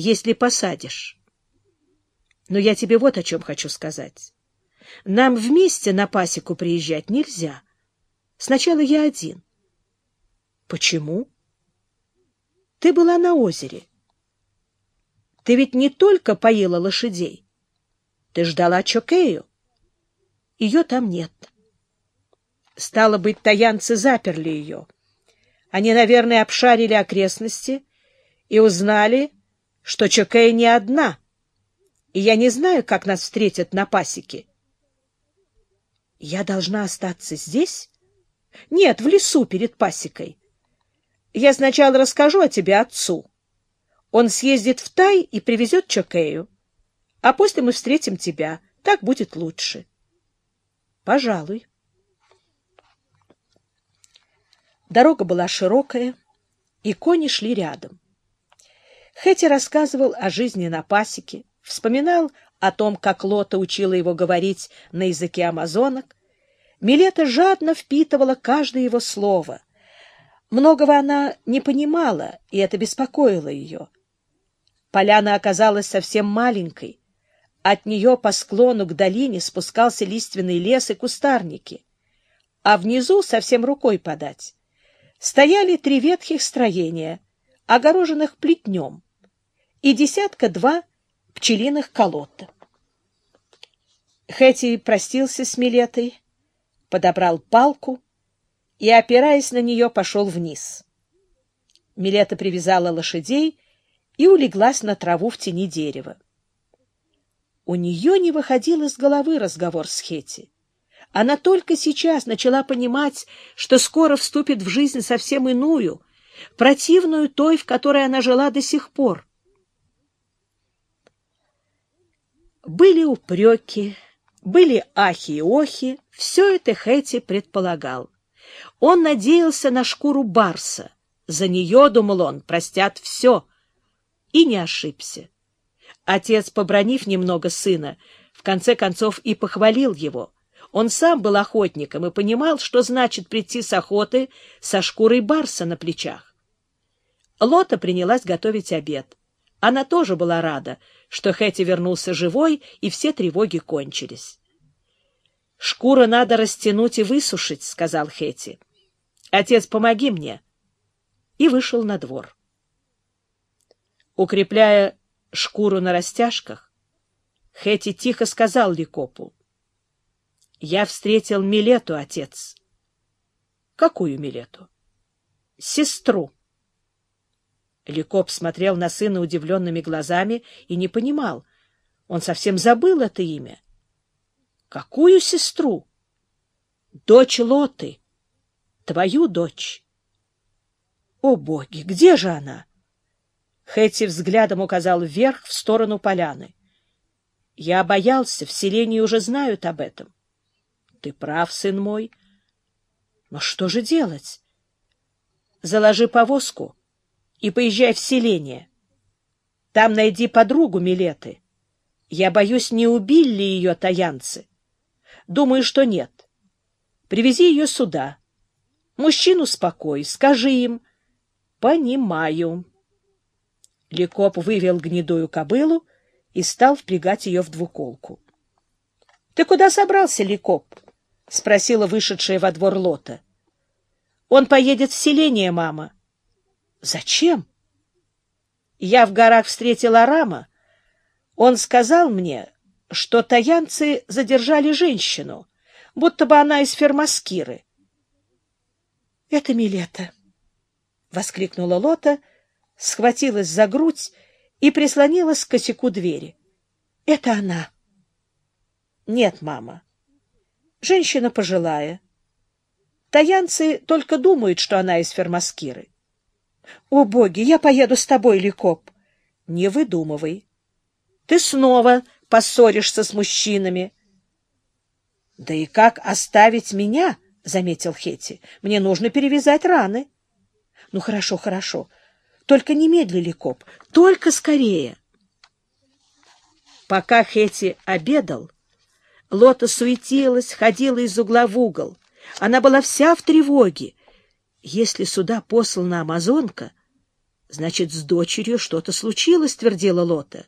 если посадишь. Но я тебе вот о чем хочу сказать. Нам вместе на пасеку приезжать нельзя. Сначала я один. Почему? Ты была на озере. Ты ведь не только поила лошадей. Ты ждала Чокею. Ее там нет. Стало быть, таянцы заперли ее. Они, наверное, обшарили окрестности и узнали, что Чокея не одна, и я не знаю, как нас встретят на пасеке. Я должна остаться здесь? Нет, в лесу перед пасекой. Я сначала расскажу о тебе отцу. Он съездит в Тай и привезет Чокею. А после мы встретим тебя. Так будет лучше. Пожалуй. Дорога была широкая, и кони шли рядом. Хэти рассказывал о жизни на пасеке, вспоминал о том, как Лота учила его говорить на языке амазонок. Милета жадно впитывала каждое его слово. Многого она не понимала, и это беспокоило ее. Поляна оказалась совсем маленькой. От нее по склону к долине спускался лиственный лес и кустарники, а внизу совсем рукой подать стояли три ветхих строения, огороженных плетнем, и десятка-два пчелиных колота. Хэти простился с Милетой, подобрал палку и, опираясь на нее, пошел вниз. Милета привязала лошадей и улеглась на траву в тени дерева. У нее не выходил из головы разговор с Хети. Она только сейчас начала понимать, что скоро вступит в жизнь совсем иную, противную той, в которой она жила до сих пор. Были упреки, были ахи и охи, все это Хэти предполагал. Он надеялся на шкуру барса. За нее, думал он, простят все. И не ошибся. Отец, побронив немного сына, в конце концов и похвалил его — он сам был охотником и понимал, что значит прийти с охоты со шкурой барса на плечах. Лота принялась готовить обед. Она тоже была рада, что Хэти вернулся живой, и все тревоги кончились. «Шкуру надо растянуть и высушить», — сказал Хэти. «Отец, помоги мне». И вышел на двор. Укрепляя шкуру на растяжках, Хэти тихо сказал Ликопу. Я встретил Милету, отец. Какую Милету? Сестру. Ликоп смотрел на сына удивленными глазами и не понимал. Он совсем забыл это имя. Какую сестру? Дочь Лоты. Твою дочь. О, боги, где же она? Хэти взглядом указал вверх, в сторону поляны. Я боялся, в селении уже знают об этом. Ты прав, сын мой. Но что же делать? Заложи повозку и поезжай в селение. Там найди подругу Милеты. Я боюсь, не убили ли ее таянцы. Думаю, что нет. Привези ее сюда. Мужчину спокой, скажи им. Понимаю. Лекоп вывел гнедую кобылу и стал впрягать ее в двуколку. — Ты куда собрался, Лекоп? — спросила вышедшая во двор Лота. — Он поедет в селение, мама. — Зачем? — Я в горах встретил Арама. Он сказал мне, что таянцы задержали женщину, будто бы она из Фермаскиры. — Это Милета! — воскликнула Лота, схватилась за грудь и прислонилась к косяку двери. — Это она! — Нет, мама. — Женщина пожилая. Таянцы только думают, что она из Фермаскиры. — О, боги, я поеду с тобой, Ликоп. — Не выдумывай. Ты снова поссоришься с мужчинами. — Да и как оставить меня? — заметил Хети. — Мне нужно перевязать раны. — Ну, хорошо, хорошо. Только немедли, Ликоп, только скорее. Пока Хети обедал, Лота суетилась, ходила из угла в угол. Она была вся в тревоге. Если сюда послана амазонка, Значит, с дочерью что-то случилось, твердила Лота.